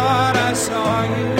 thought I saw you.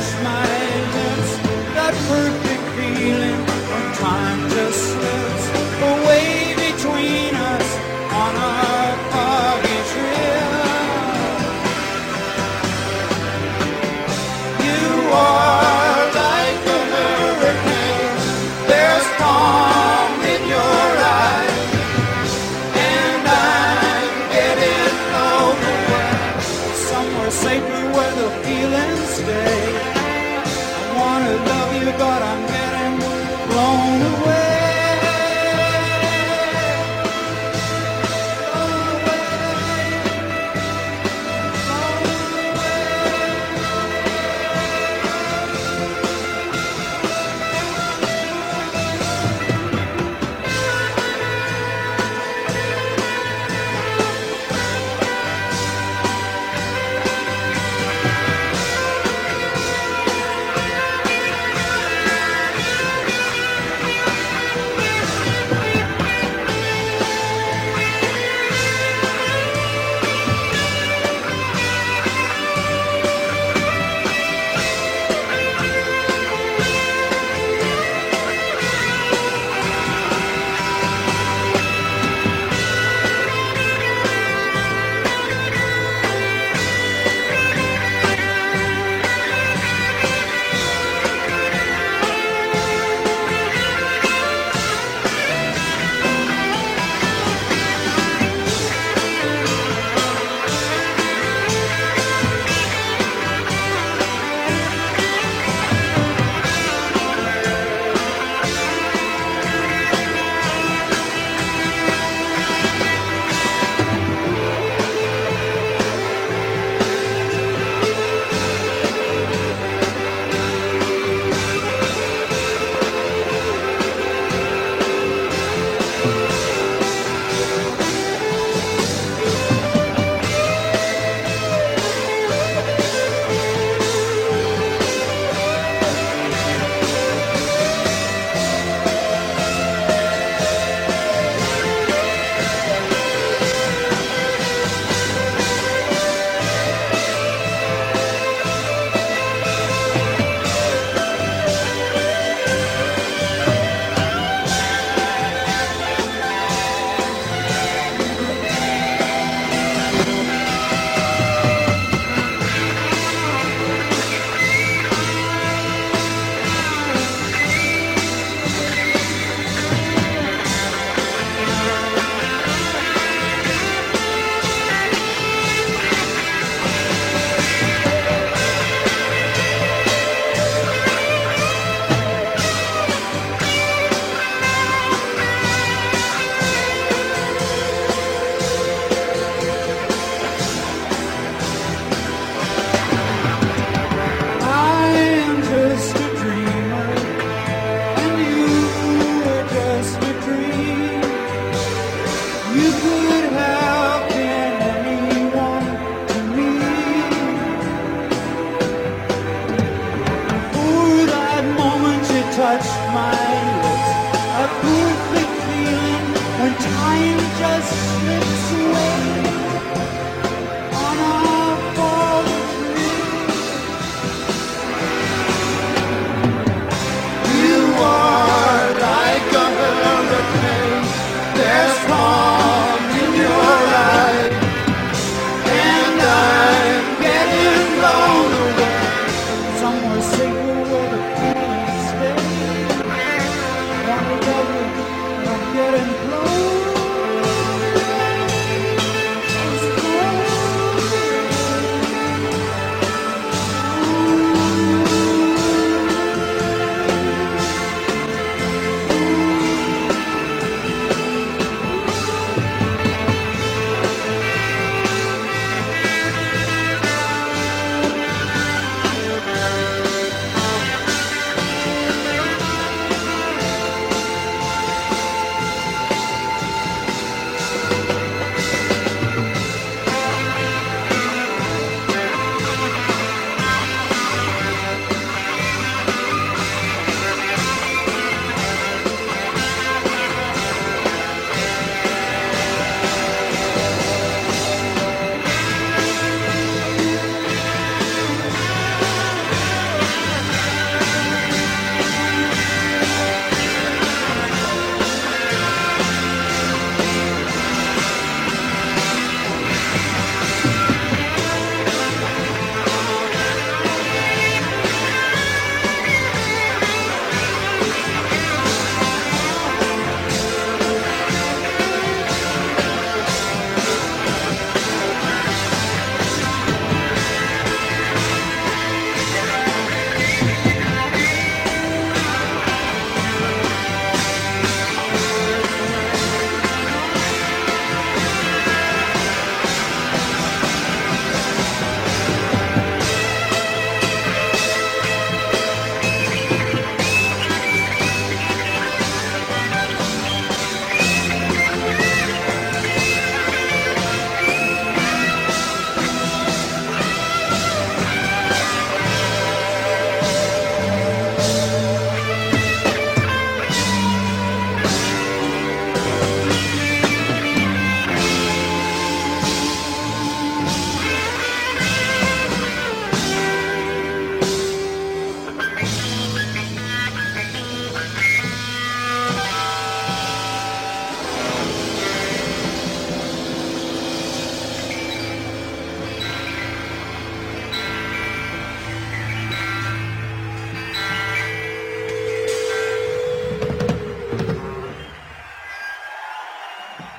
smile. my Thought I'm getting blown away.